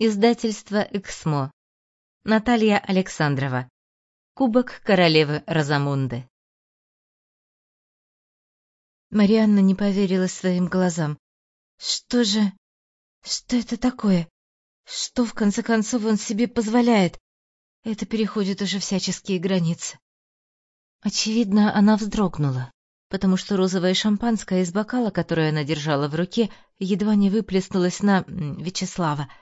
Издательство «Эксмо». Наталья Александрова. Кубок королевы Розамунды. Марианна не поверила своим глазам. Что же... Что это такое? Что, в конце концов, он себе позволяет? Это переходит уже всяческие границы. Очевидно, она вздрогнула, потому что розовое шампанское из бокала, которое она держала в руке, едва не выплеснулось на Вячеслава —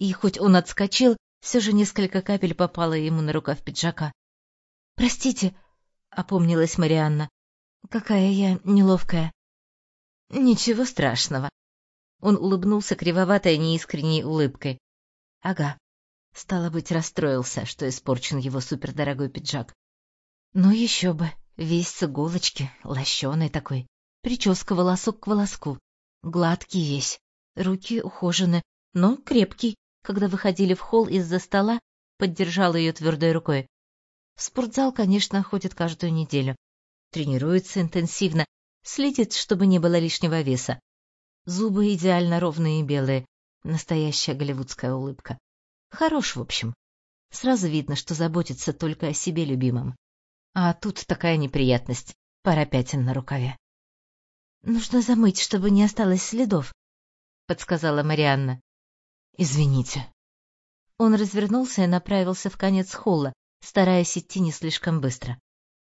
и хоть он отскочил, все же несколько капель попало ему на рукав пиджака. «Простите», — опомнилась Марианна, — «какая я неловкая». «Ничего страшного». Он улыбнулся кривоватой неискренней улыбкой. «Ага». Стало быть, расстроился, что испорчен его супердорогой пиджак. Ну еще бы, весь с иголочки, лощеный такой. Прическа волосок к волоску. Гладкий весь. Руки ухожены, но крепкий когда выходили в холл из-за стола, поддержал ее твердой рукой. В спортзал, конечно, ходит каждую неделю. Тренируется интенсивно, следит, чтобы не было лишнего веса. Зубы идеально ровные и белые, настоящая голливудская улыбка. Хорош, в общем. Сразу видно, что заботится только о себе любимом. А тут такая неприятность, пара пятен на рукаве. «Нужно замыть, чтобы не осталось следов», — подсказала Марианна. Извините. Он развернулся и направился в конец холла, стараясь идти не слишком быстро.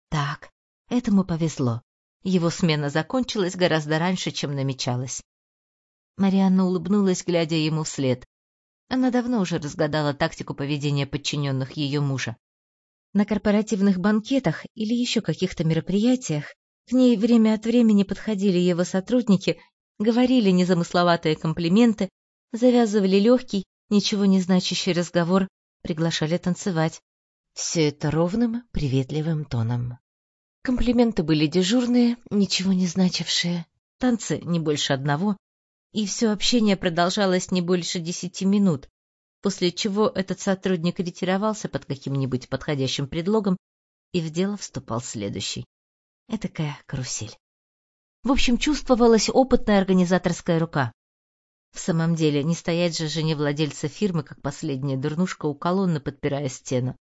Так, этому повезло. Его смена закончилась гораздо раньше, чем намечалось. Марианна улыбнулась, глядя ему вслед. Она давно уже разгадала тактику поведения подчиненных ее мужа. На корпоративных банкетах или еще каких-то мероприятиях к ней время от времени подходили его сотрудники, говорили незамысловатые комплименты, завязывали легкий, ничего не значащий разговор, приглашали танцевать. Все это ровным, приветливым тоном. Комплименты были дежурные, ничего не значившие, танцы не больше одного, и все общение продолжалось не больше десяти минут, после чего этот сотрудник ретировался под каким-нибудь подходящим предлогом, и в дело вступал следующий. Этакая карусель. В общем, чувствовалась опытная организаторская рука. В самом деле, не стоять же жене владельца фирмы, как последняя дурнушка у колонны, подпирая стену.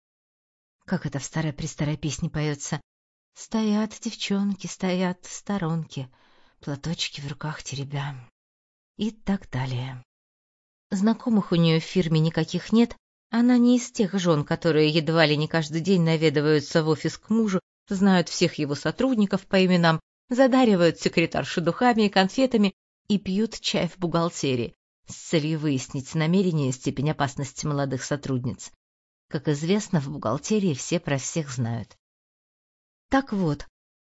Как это в старой-престарой песне поется? Стоят девчонки, стоят сторонки, платочки в руках теребя. И так далее. Знакомых у нее в фирме никаких нет, она не из тех жен, которые едва ли не каждый день наведываются в офис к мужу, знают всех его сотрудников по именам, задаривают секретаршу духами и конфетами и пьют чай в бухгалтерии с целью выяснить намерение и степень опасности молодых сотрудниц. Как известно, в бухгалтерии все про всех знают. Так вот,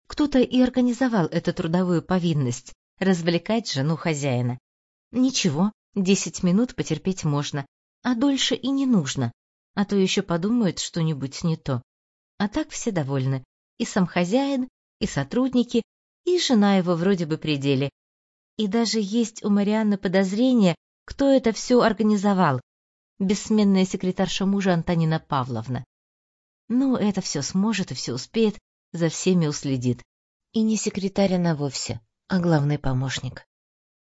кто-то и организовал эту трудовую повинность — развлекать жену хозяина. Ничего, десять минут потерпеть можно, а дольше и не нужно, а то еще подумают что-нибудь не то. А так все довольны, и сам хозяин, и сотрудники, и жена его вроде бы при деле, и даже есть у Марианны подозрение, кто это все организовал. Бессменная секретарша мужа Антонина Павловна. Ну, это все сможет и все успеет, за всеми уследит. И не секретарь она вовсе, а главный помощник.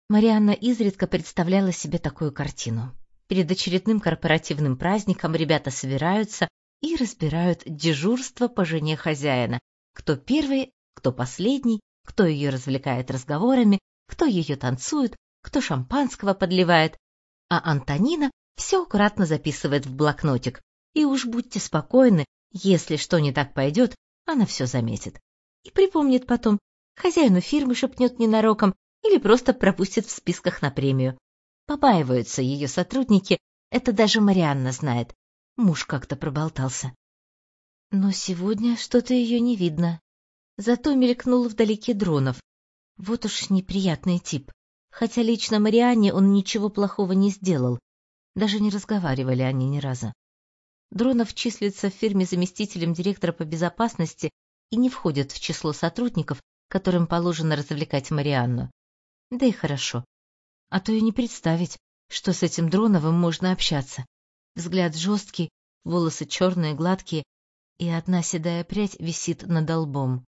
Марианна изредка представляла себе такую картину. Перед очередным корпоративным праздником ребята собираются и разбирают дежурство по жене хозяина. Кто первый, кто последний, кто ее развлекает разговорами, кто ее танцует, кто шампанского подливает, а Антонина все аккуратно записывает в блокнотик. И уж будьте спокойны, если что не так пойдет, она все заметит. И припомнит потом, хозяину фирмы шепнет ненароком или просто пропустит в списках на премию. Побаиваются ее сотрудники, это даже Марианна знает. Муж как-то проболтался. Но сегодня что-то ее не видно. Зато мелькнул вдалеке дронов. Вот уж неприятный тип. Хотя лично Марианне он ничего плохого не сделал. Даже не разговаривали они ни разу. Дронов числится в фирме заместителем директора по безопасности и не входит в число сотрудников, которым положено развлекать Марианну. Да и хорошо. А то и не представить, что с этим Дроновым можно общаться. Взгляд жесткий, волосы черные, гладкие, и одна седая прядь висит над лбом.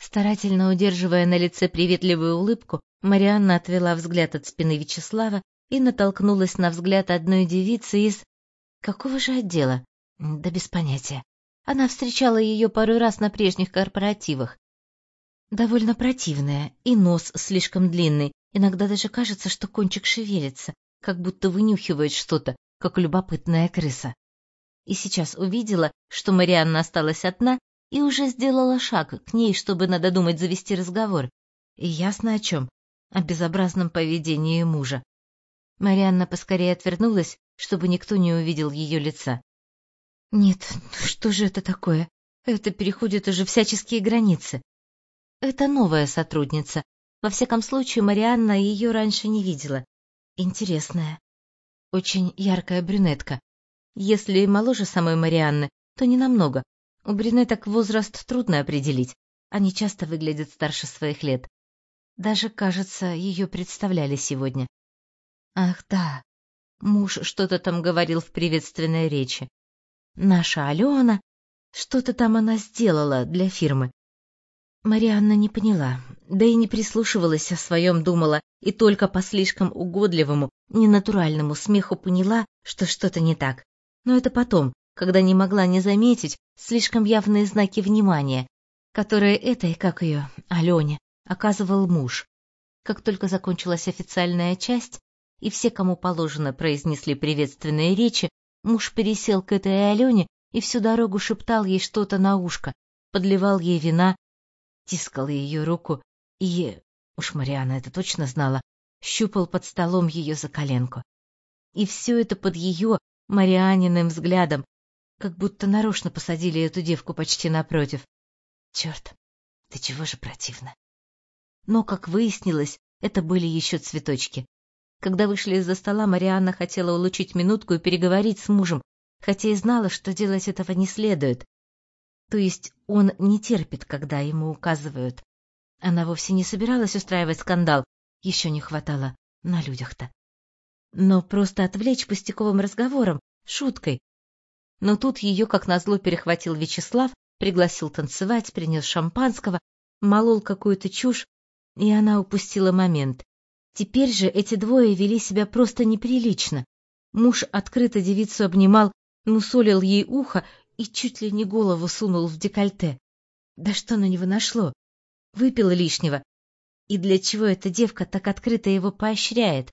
Старательно удерживая на лице приветливую улыбку, Марианна отвела взгляд от спины Вячеслава и натолкнулась на взгляд одной девицы из... Какого же отдела? Да без понятия. Она встречала ее пару раз на прежних корпоративах. Довольно противная, и нос слишком длинный, иногда даже кажется, что кончик шевелится, как будто вынюхивает что-то, как любопытная крыса. И сейчас увидела, что Марианна осталась одна, и уже сделала шаг к ней, чтобы, надо думать, завести разговор. И ясно о чем. О безобразном поведении мужа. Марианна поскорее отвернулась, чтобы никто не увидел ее лица. Нет, что же это такое? Это переходит уже всяческие границы. Это новая сотрудница. Во всяком случае, Марианна ее раньше не видела. Интересная. Очень яркая брюнетка. Если моложе самой Марианны, то не намного. У брюнеток возраст трудно определить. Они часто выглядят старше своих лет. Даже, кажется, ее представляли сегодня. Ах да, муж что-то там говорил в приветственной речи. Наша Алена, что-то там она сделала для фирмы. Марианна не поняла, да и не прислушивалась о своем, думала, и только по слишком угодливому, ненатуральному смеху поняла, что что-то не так. Но это потом, когда не могла не заметить слишком явные знаки внимания, которые этой, как ее, Алене, оказывал муж. Как только закончилась официальная часть, и все, кому положено, произнесли приветственные речи, Муж пересел к этой Алене и всю дорогу шептал ей что-то на ушко, подливал ей вина, тискал ее руку и, уж Мариана это точно знала, щупал под столом ее за коленку. И все это под ее, Марианиным взглядом, как будто нарочно посадили эту девку почти напротив. Черт, ты чего же противно. Но, как выяснилось, это были еще цветочки. Когда вышли из-за стола, Марианна хотела улучшить минутку и переговорить с мужем, хотя и знала, что делать этого не следует. То есть он не терпит, когда ему указывают. Она вовсе не собиралась устраивать скандал, еще не хватало на людях-то. Но просто отвлечь пустяковым разговором, шуткой. Но тут ее, как назло, перехватил Вячеслав, пригласил танцевать, принес шампанского, молол какую-то чушь, и она упустила момент. Теперь же эти двое вели себя просто неприлично. Муж открыто девицу обнимал, мусолил ей ухо и чуть ли не голову сунул в декольте. Да что на него нашло? Выпил лишнего. И для чего эта девка так открыто его поощряет?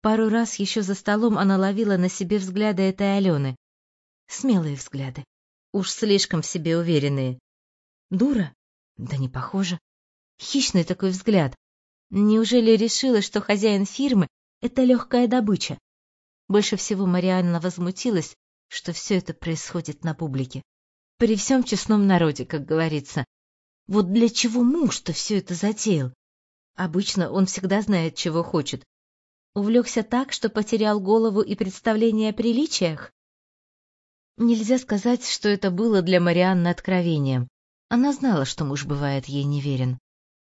Пару раз еще за столом она ловила на себе взгляды этой Алены. Смелые взгляды. Уж слишком в себе уверенные. Дура? Да не похоже. Хищный такой взгляд. Неужели решила, что хозяин фирмы — это легкая добыча? Больше всего Марианна возмутилась, что все это происходит на публике. При всем честном народе, как говорится. Вот для чего муж-то все это затеял? Обычно он всегда знает, чего хочет. Увлекся так, что потерял голову и представление о приличиях? Нельзя сказать, что это было для Марианны откровением. Она знала, что муж бывает ей неверен.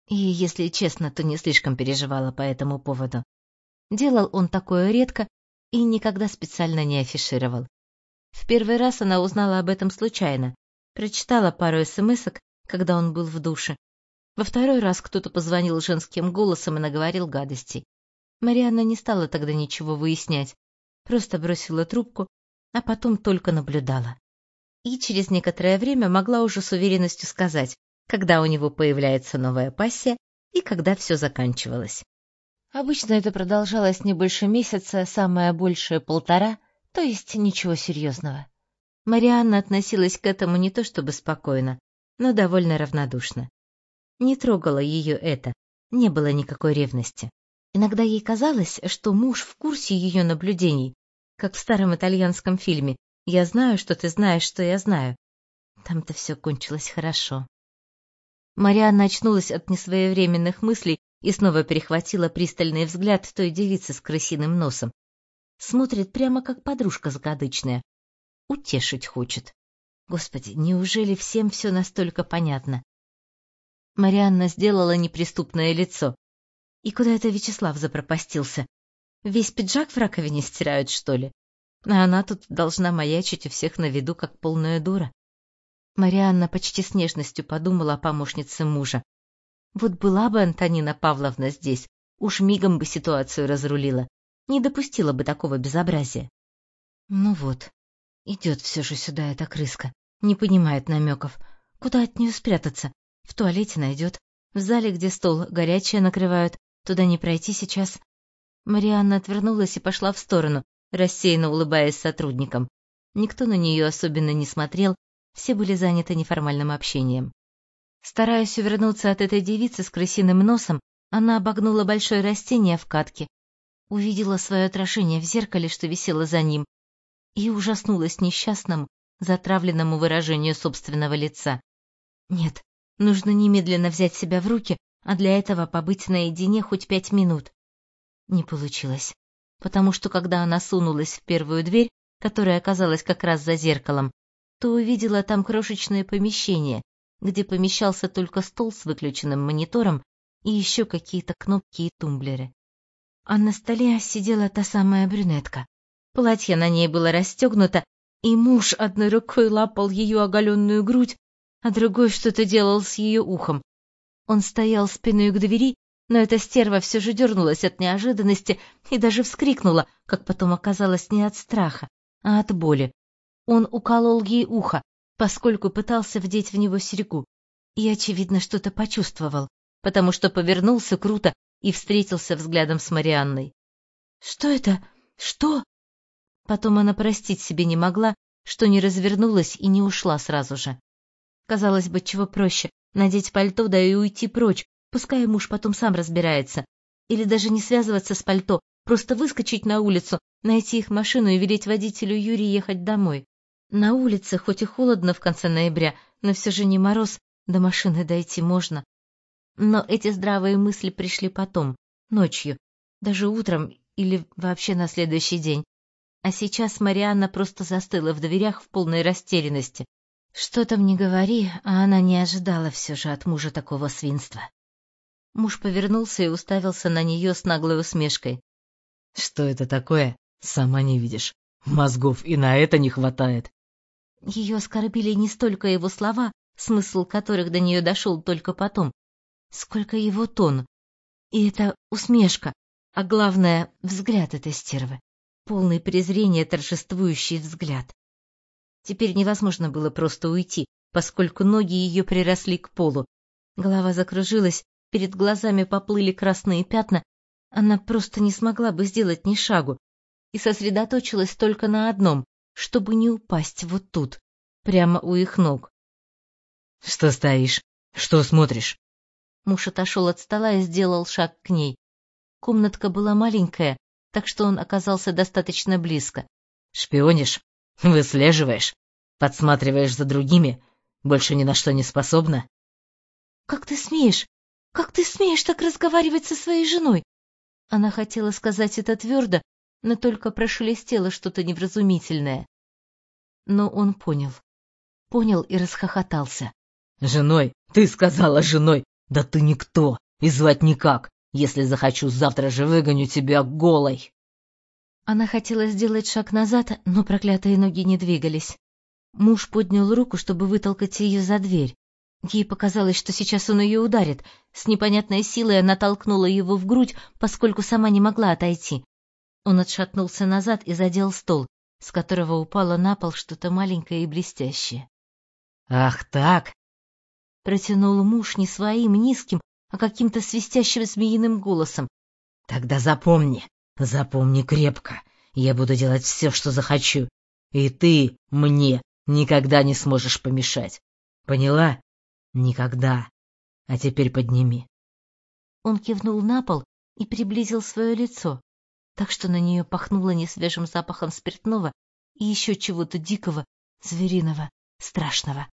И, если честно, то не слишком переживала по этому поводу. Делал он такое редко и никогда специально не афишировал. В первый раз она узнала об этом случайно, прочитала пару смс когда он был в душе. Во второй раз кто-то позвонил женским голосом и наговорил гадостей. Марианна не стала тогда ничего выяснять, просто бросила трубку, а потом только наблюдала. И через некоторое время могла уже с уверенностью сказать, когда у него появляется новая пассия и когда все заканчивалось. Обычно это продолжалось не больше месяца, самое большее полтора, то есть ничего серьезного. Марианна относилась к этому не то чтобы спокойно, но довольно равнодушно. Не трогало ее это, не было никакой ревности. Иногда ей казалось, что муж в курсе ее наблюдений, как в старом итальянском фильме «Я знаю, что ты знаешь, что я знаю». Там-то все кончилось хорошо. Марианна очнулась от несвоевременных мыслей и снова перехватила пристальный взгляд той девицы с крысиным носом. Смотрит прямо как подружка закадычная. Утешить хочет. Господи, неужели всем все настолько понятно? Марианна сделала неприступное лицо. И куда это Вячеслав запропастился? Весь пиджак в раковине стирают, что ли? А она тут должна маячить у всех на виду, как полная дура. Марианна почти с нежностью подумала о помощнице мужа. Вот была бы Антонина Павловна здесь, уж мигом бы ситуацию разрулила. не допустила бы такого безобразия. Ну вот, идет все же сюда эта крыска, не понимает намеков. Куда от нее спрятаться? В туалете найдет. В зале, где стол горячее накрывают, туда не пройти сейчас. Марианна отвернулась и пошла в сторону, рассеянно улыбаясь сотрудникам. Никто на нее особенно не смотрел, все были заняты неформальным общением. Стараясь увернуться от этой девицы с крысиным носом, она обогнула большое растение в катке, увидела свое отражение в зеркале, что висело за ним, и ужаснулась несчастному, затравленному выражению собственного лица. Нет, нужно немедленно взять себя в руки, а для этого побыть наедине хоть пять минут. Не получилось, потому что когда она сунулась в первую дверь, которая оказалась как раз за зеркалом, то увидела там крошечное помещение, где помещался только стол с выключенным монитором и еще какие-то кнопки и тумблеры. А на столе сидела та самая брюнетка. Платье на ней было расстегнуто, и муж одной рукой лапал ее оголенную грудь, а другой что-то делал с ее ухом. Он стоял спиной к двери, но эта стерва все же дернулась от неожиданности и даже вскрикнула, как потом оказалось не от страха, а от боли. Он уколол ей ухо, поскольку пытался вдеть в него серьгу, и, очевидно, что-то почувствовал, потому что повернулся круто и встретился взглядом с Марианной. «Что это? Что?» Потом она простить себе не могла, что не развернулась и не ушла сразу же. Казалось бы, чего проще — надеть пальто, да и уйти прочь, пускай муж потом сам разбирается. Или даже не связываться с пальто, просто выскочить на улицу, найти их машину и велеть водителю Юрий ехать домой. На улице хоть и холодно в конце ноября, но все же не мороз, до машины дойти можно. Но эти здравые мысли пришли потом, ночью, даже утром или вообще на следующий день. А сейчас Марианна просто застыла в дверях в полной растерянности. Что там не говори, а она не ожидала все же от мужа такого свинства. Муж повернулся и уставился на нее с наглой усмешкой. «Что это такое? Сама не видишь. Мозгов и на это не хватает. Ее оскорбили не столько его слова, смысл которых до нее дошел только потом, сколько его тон. И это усмешка, а главное — взгляд этой стервы. Полный презрения торжествующий взгляд. Теперь невозможно было просто уйти, поскольку ноги ее приросли к полу. Голова закружилась, перед глазами поплыли красные пятна, она просто не смогла бы сделать ни шагу и сосредоточилась только на одном чтобы не упасть вот тут, прямо у их ног. — Что стоишь? Что смотришь? Муж отошел от стола и сделал шаг к ней. Комнатка была маленькая, так что он оказался достаточно близко. — Шпионишь? Выслеживаешь? Подсматриваешь за другими? Больше ни на что не способна? — Как ты смеешь? Как ты смеешь так разговаривать со своей женой? Она хотела сказать это твердо, но только прошелестело что-то невразумительное. Но он понял. Понял и расхохотался. «Женой? Ты сказала женой? Да ты никто, и звать никак. Если захочу, завтра же выгоню тебя голой!» Она хотела сделать шаг назад, но проклятые ноги не двигались. Муж поднял руку, чтобы вытолкать ее за дверь. Ей показалось, что сейчас он ее ударит. С непонятной силой она толкнула его в грудь, поскольку сама не могла отойти. Он отшатнулся назад и задел стол, с которого упало на пол что-то маленькое и блестящее. «Ах так!» Протянул муж не своим низким, а каким-то свистящим змеиным голосом. «Тогда запомни, запомни крепко. Я буду делать все, что захочу. И ты мне никогда не сможешь помешать. Поняла? Никогда. А теперь подними». Он кивнул на пол и приблизил свое лицо, так что на нее пахнуло несвежим запахом спиртного и еще чего-то дикого, звериного, страшного.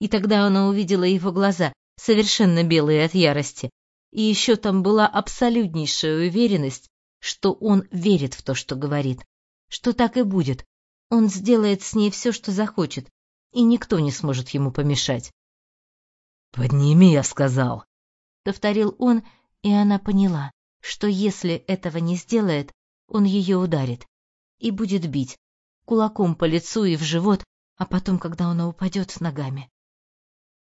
И тогда она увидела его глаза, совершенно белые от ярости, и еще там была абсолютнейшая уверенность, что он верит в то, что говорит, что так и будет. Он сделает с ней все, что захочет, и никто не сможет ему помешать. «Подними, я сказал», — повторил он, и она поняла что если этого не сделает, он ее ударит и будет бить кулаком по лицу и в живот, а потом, когда она упадет, ногами.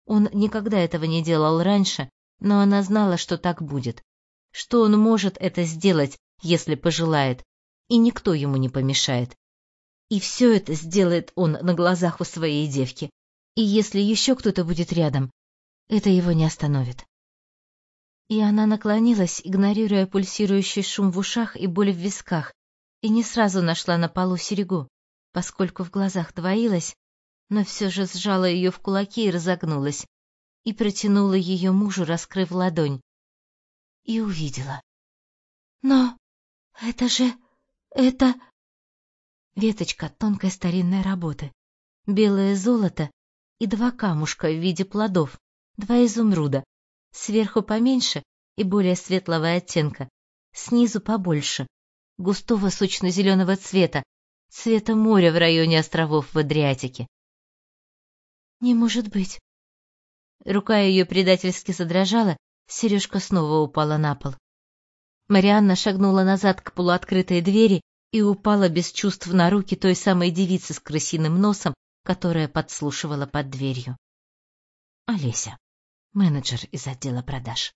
Он никогда этого не делал раньше, но она знала, что так будет, что он может это сделать, если пожелает, и никто ему не помешает. И все это сделает он на глазах у своей девки. И если еще кто-то будет рядом, это его не остановит. И она наклонилась, игнорируя пульсирующий шум в ушах и боль в висках, и не сразу нашла на полу серегу, поскольку в глазах двоилась, но все же сжала ее в кулаки и разогнулась, и протянула ее мужу, раскрыв ладонь. И увидела. «Но это же... это...» Веточка тонкой старинной работы, белое золото и два камушка в виде плодов, два изумруда, сверху поменьше и более светлого оттенка, снизу побольше, густого сочно-зеленого цвета, цвета моря в районе островов в Адриатике. «Не может быть!» Рука ее предательски задрожала, сережка снова упала на пол. Марианна шагнула назад к полуоткрытой двери и упала без чувств на руки той самой девицы с крысиным носом, которая подслушивала под дверью. Олеся, менеджер из отдела продаж.